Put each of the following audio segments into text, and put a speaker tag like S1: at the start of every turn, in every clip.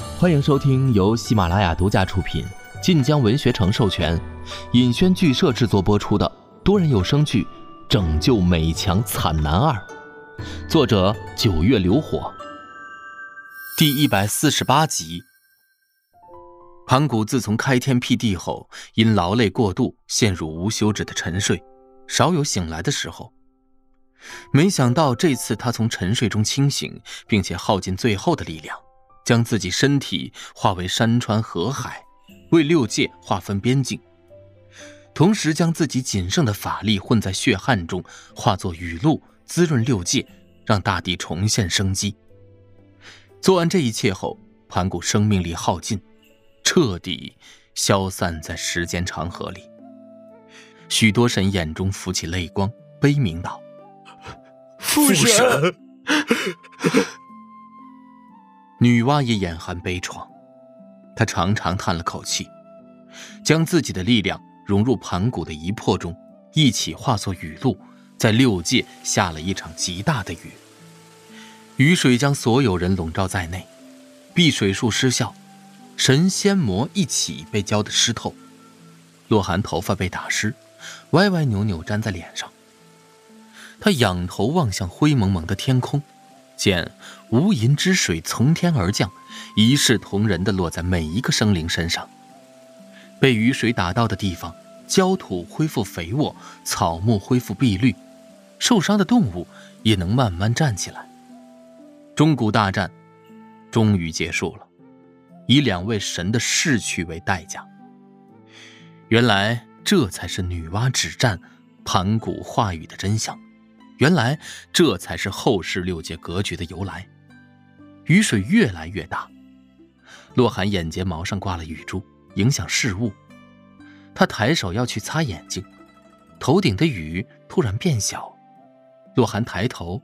S1: 欢迎收听由喜马拉雅独家出品、晋江文学城授权、尹轩剧社制作播出的多人有声剧《拯救美强惨男二》，作者九月流火。第一百四十八集。盘古自从开天辟地后，因劳累过度，陷入无休止的沉睡，少有醒来的时候。没想到这次他从沉睡中清醒，并且耗尽最后的力量，将自己身体化为山川河海，为六界划分边境，同时将自己仅剩的法力混在血汗中，化作雨露滋润六界，让大地重现生机。做完这一切后，盘古生命力耗尽，彻底消散在时间长河里。许多神眼中浮起泪光，悲鸣道。
S2: 父神，
S1: 女娲也眼含悲怆，她长长叹了口气，将自己的力量融入盘古的一魄中，一起化作雨露，在六界下了一场极大的雨。雨水将所有人笼罩在内，避水术失效，神仙魔一起被浇得湿透。洛寒头发被打湿，歪歪扭扭粘在脸上。他仰头望向灰蒙蒙的天空，见无垠之水从天而降，一视同仁地落在每一个生灵身上。被雨水打到的地方，焦土恢复肥沃，草木恢复碧绿，受伤的动物也能慢慢站起来。中古大战终于结束了，以两位神的逝去为代价。原来这才是女娲止战、盘古化雨的真相。原来这才是后世六界格局的由来。雨水越来越大，洛寒眼睫毛上挂了雨珠，影响视物。他抬手要去擦眼睛，头顶的雨突然变小。洛寒抬头，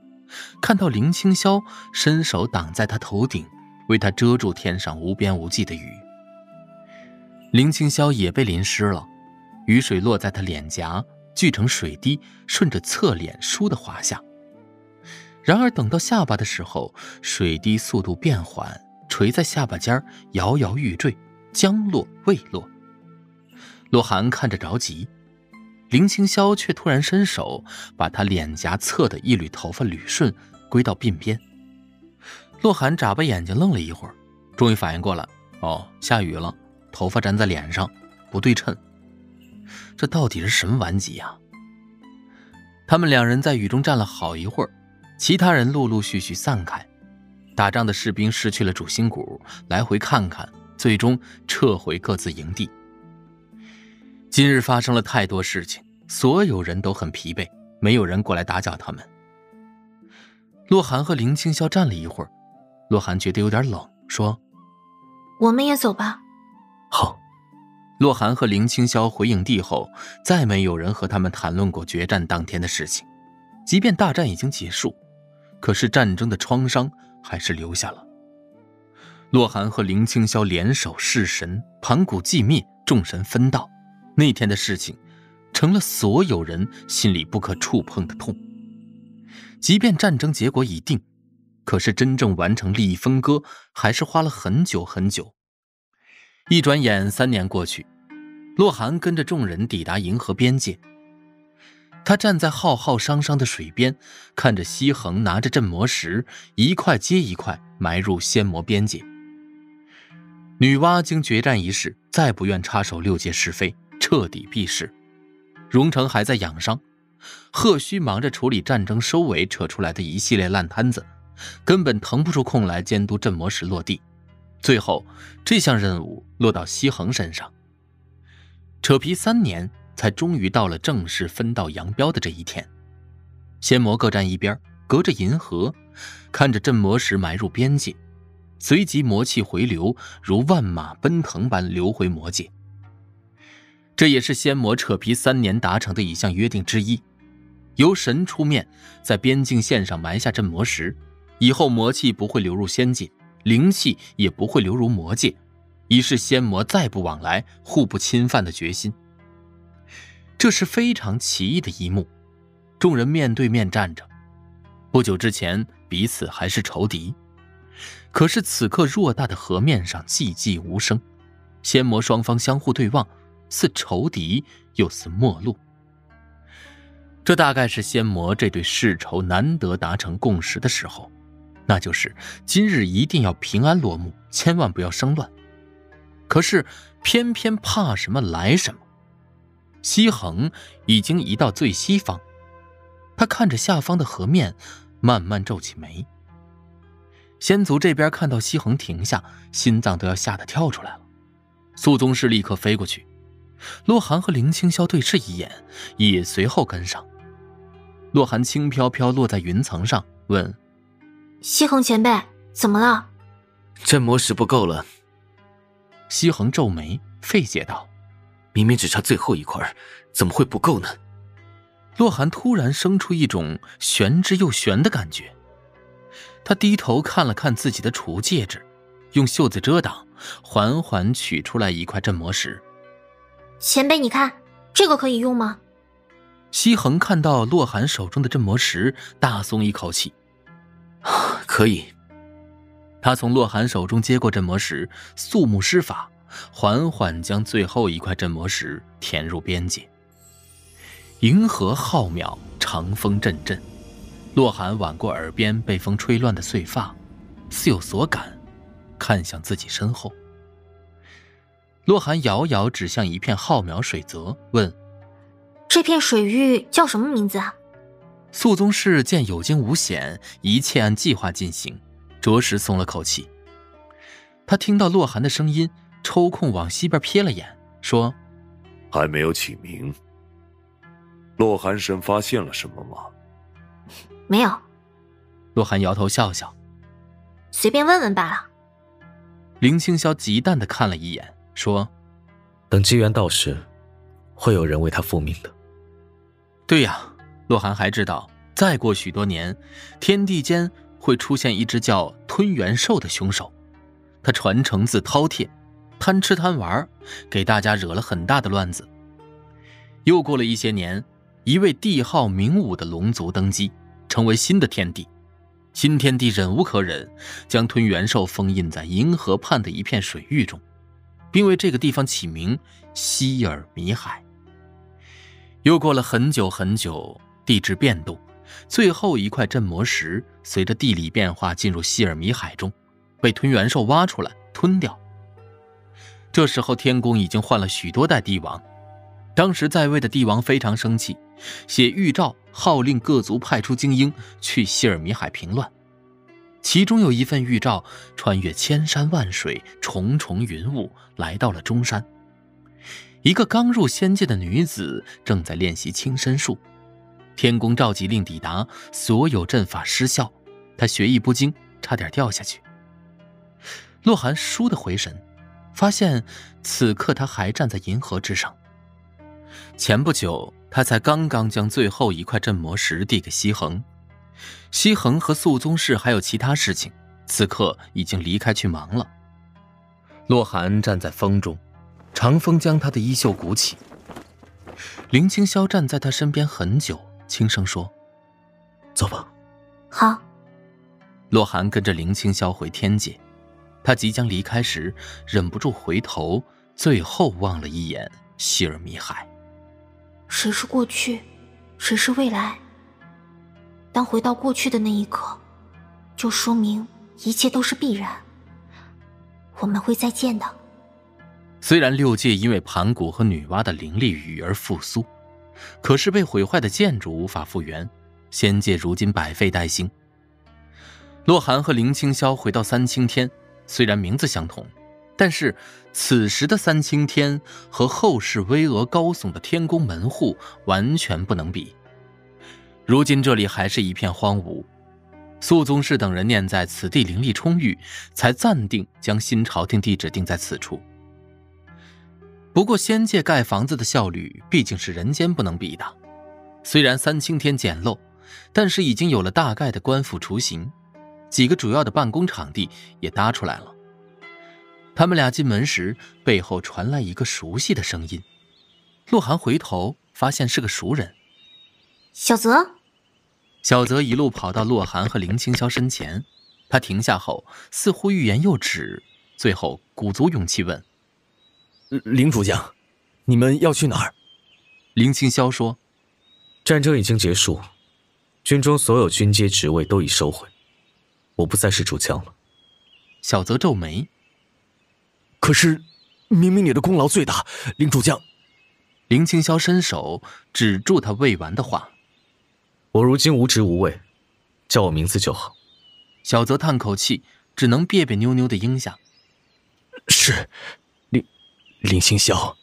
S1: 看到林清霄伸手挡在他头顶，为他遮住天上无边无际的雨。林清霄也被淋湿了，雨水落在他脸颊。聚成水滴，顺着侧脸倏地滑下。然而等到下巴的时候，水滴速度变缓，垂在下巴尖摇摇欲坠，将落未落。洛寒看着着急，林清霄却突然伸手把他脸颊侧的一缕头发捋顺，归到鬓边。洛寒眨巴眼睛，愣了一会儿，终于反应过来：哦，下雨了，头发粘在脸上，不对称。这到底是什么顽疾呀？他们两人在雨中站了好一会儿，其他人陆陆续续散开。打仗的士兵失去了主心骨，来回看看，最终撤回各自营地。今日发生了太多事情，所有人都很疲惫，没有人过来打搅他们。洛寒和林清霄站了一会儿，洛寒觉得有点冷，说：“
S3: 我们也走吧。”
S1: 好。洛寒和林清霄回营地后，再没有人和他们谈论过决战当天的事情。即便大战已经结束，可是战争的创伤还是留下了。洛寒和林清霄联手弑神，盘古寂灭，众神分道。那天的事情，成了所有人心里不可触碰的痛。即便战争结果已定，可是真正完成利益分割，还是花了很久很久。一转眼，三年过去，洛寒跟着众人抵达银河边界。他站在浩浩汤汤的水边，看着西恒拿着镇魔石，一块接一块埋入仙魔边界。女娲经决战一事，再不愿插手六界是非，彻底避世。荣成还在养伤，贺虚忙着处理战争收尾扯出来的一系列烂摊子，根本腾不出空来监督镇魔石落地。最后，这项任务落到西恒身上。扯皮三年，才终于到了正式分道扬镳的这一天。仙魔各站一边，隔着银河，看着镇魔石埋入边界，随即魔气回流，如万马奔腾般流回魔界。这也是仙魔扯皮三年达成的一项约定之一：由神出面，在边境线上埋下镇魔石，以后魔气不会流入仙界。灵气也不会流入魔界，以示仙魔再不往来、互不侵犯的决心。这是非常奇异的一幕。众人面对面站着，不久之前彼此还是仇敌，可是此刻偌大的河面上寂寂无声，仙魔双方相互对望，似仇敌又似陌路。这大概是仙魔这对世仇难得达成共识的时候，那就是今日一定要平安落幕，千万不要生乱。可是偏偏怕什么来什么。西恒已经移到最西方，他看着下方的河面，慢慢皱起眉。仙族这边看到西恒停下，心脏都要吓得跳出来了。肃宗师立刻飞过去，洛寒和林清霄对视一眼，也随后跟上。洛寒轻飘飘落在云层上，问：“
S3: 西恒前辈，怎么了？”
S2: 镇魔石不够了。
S1: 西恒皱眉，费解道。
S2: 明明只差最后一块，怎么会不够呢？
S1: 洛寒突然生出一种玄之又玄的感觉。他低头看了看自己的储物戒指，用袖子遮挡，缓缓取出来一块镇魔石。
S3: 前辈，你看，这个可以用吗？
S1: 西恒看到洛寒手中的镇魔石，大松一口气。
S2: 可以。
S1: 他从洛寒手中接过镇魔石，肃穆施法。缓缓将最后一块镇魔石填入边界。银河浩渺，长风阵阵。洛寒挽过耳边被风吹乱的碎发，似有所感，看向自己身后。洛寒遥遥指向一片浩渺水泽，问：“
S3: 这片水域叫什么名字啊？”
S1: 肃宗室见有惊无险，一切按计划进行，着实松了口气。他听到洛寒的声音。抽空往西边瞥了眼，说：“
S4: 还没有起名。洛寒神发现了什么吗？”“
S3: 没有。”
S1: 洛寒摇头笑笑，“
S3: 随便问问罢了。”
S1: 林清霄极淡的看了一眼，说：“
S2: 等机缘到时，会有人为他复命的。”“
S1: 对呀。”洛寒还知道，再过许多年，天地间会出现一只叫吞元兽的凶手，他传承自饕餮。贪吃贪玩，给大家惹了很大的乱子。又过了一些年，一位帝号明武的龙族登基，成为新的天帝。新天帝忍无可忍，将吞元兽封印在银河畔的一片水域中，并为这个地方起名希尔米海。又过了很久很久，地质变动，最后一块镇魔石随着地理变化进入希尔米海中，被吞元兽挖出来吞掉。这时候，天宫已经换了许多代帝王。当时在位的帝王非常生气，写谕诏号令各族派出精英去希尔米海平乱。其中有一份谕诏，穿越千山万水、重重云雾，来到了中山。一个刚入仙界的女子正在练习轻身术。天宫召集令抵达，所有阵法失效，他学艺不精，差点掉下去。洛寒倏地回神。发现此刻他还站在银河之上。前不久，他才刚刚将最后一块镇魔石递给西恒，西恒和肃宗室还有其他事情，此刻已经离开去忙了。洛寒站在风中，长风将他的衣袖鼓起。林清霄站在他身边很久，轻声说：“
S2: 走吧。”
S3: 好。
S1: 洛寒跟着林清霄回天界。他即将离开时，忍不住回头，最后望了一眼希尔米海。
S3: 谁是过去，谁是未来？当回到过去的那一刻，就说明一切都是必然。我们会再见的。
S1: 虽然六界因为盘古和女娲的灵力雨而复苏，可是被毁坏的建筑无法复原，仙界如今百废待兴。洛寒和林清霄回到三清天。虽然名字相同，但是此时的三清天和后世巍峨高耸的天宫门户完全不能比。如今这里还是一片荒芜。肃宗室等人念在此地灵力充裕，才暂定将新朝廷地址定在此处。不过仙界盖房子的效率毕竟是人间不能比的。虽然三清天简陋，但是已经有了大概的官府雏形。几个主要的办公场地也搭出来了。他们俩进门时，背后传来一个熟悉的声音。洛寒回头，发现是个熟人。
S3: 小泽。
S1: 小泽一路跑到洛寒和林清霄身前，他停下后，似乎欲言又止，最后鼓足勇气问：“
S2: 林主将，你们要去哪儿？”
S1: 林清霄说：“
S2: 战争已经结束，军中所有军阶职位都已收回，我不再是主将了。”
S1: 小泽皱眉：“
S2: 可是，明明你的功劳最大，林主将。”
S1: 林清霄伸手止住他未完的话：“
S2: 我如今无职无位，叫我名字就好。”
S1: 小泽叹口气，只能别别扭扭的应下：“
S2: 是，林林清霄。”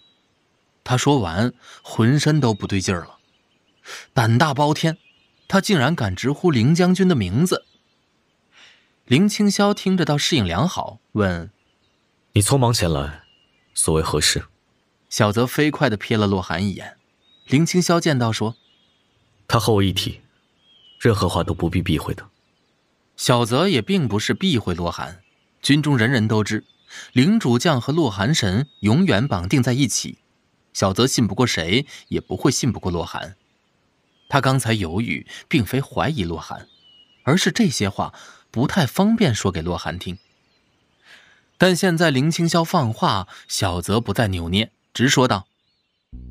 S1: 他说完，浑身都不对劲儿了。胆大包天，他竟然敢直呼林将军的名字。林清霄听着倒适应良好，问：“
S2: 你匆忙前来，所为何事？”
S1: 小泽飞快地瞥了洛寒一眼。林清霄见到说：“
S2: 他和我一体，任何话都不必避讳的。”
S1: 小泽也并不是避讳洛寒，军中人人都知，领主将和洛寒神永远绑定在一起。小泽信不过谁，也不会信不过洛寒。他刚才犹豫，并非怀疑洛寒，而是这些话不太方便说给洛寒听。但现在林清霄放话，小泽不再扭捏，直说道：“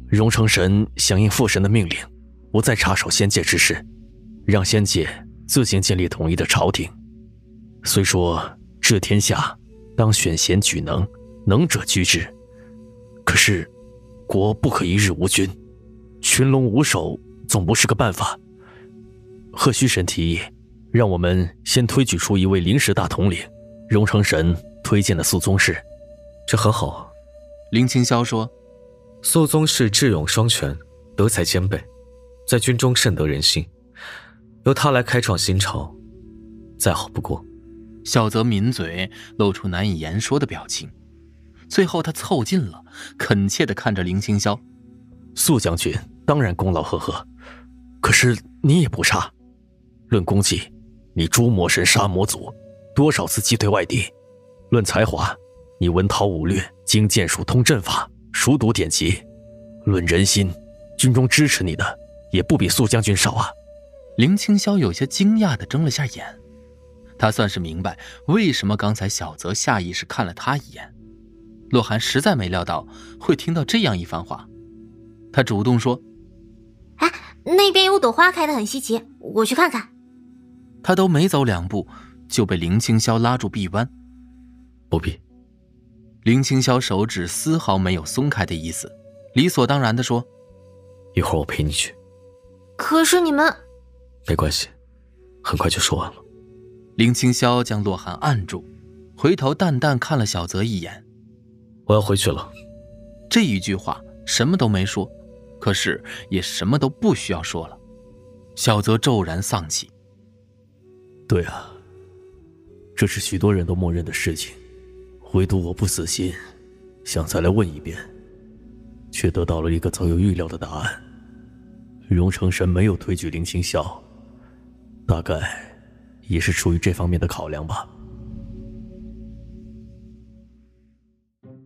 S2: 荣成神响应父神的命令，不再插手仙界之事，让仙界自行建立统一的朝廷。虽说这天下当选贤举能，能者居之，可是……”国不可一日无君，群龙无首总不是个办法。贺虚神提议，让我们先推举出一位临时大统领。荣成神推荐了肃宗氏，这很好。
S1: 林清霄说：“
S2: 肃宗氏智勇双全，德才兼备，在军中甚得人心。由他来开创新朝，再好不过。”
S1: 小泽抿嘴，露出难以言说的表情。最后，他凑近了，恳切的看着林清霄：“
S2: 肃将军当然功劳赫赫，可是你也不差。论功绩，你诛魔神杀魔族，多少次击退外敌；论才华，你文韬武略，精剑术通阵法，熟读典籍；论人心，军中支持你的也不比肃将军少啊。”
S1: 林清霄有些惊讶的睁了下眼，他算是明白为什么刚才小泽下意识看了他一眼。洛寒实在没料到会听到这样一番话，他主动说：“
S3: 哎，那边有朵花开的很稀奇，我去看看。”
S1: 他都没走两步，就被林清霄拉住臂弯。
S2: 不必。
S1: 林清霄手指丝毫没有松开的意思，理所当然的说：“
S2: 一会儿我陪你去。”
S3: 可是你们……
S2: 没关系，很快就说完了。
S1: 林清霄将洛寒按住，回头淡淡看了小泽一眼。
S2: 我要回去了。
S1: 这一句话什么都没说，可是也什么都不需要说了。小泽骤然丧气。
S2: 对啊，这是许多人都默认的事情，唯独我不死心，想再来问一遍，却得到了一个早有预料的答案。荣成神没有推举林清霄，大概也是出于这方面的考量吧。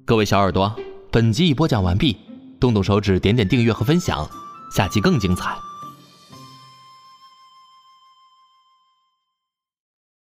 S1: 各位小耳朵，本集已播讲完毕，动动手指点点订阅和分享，下期更精彩。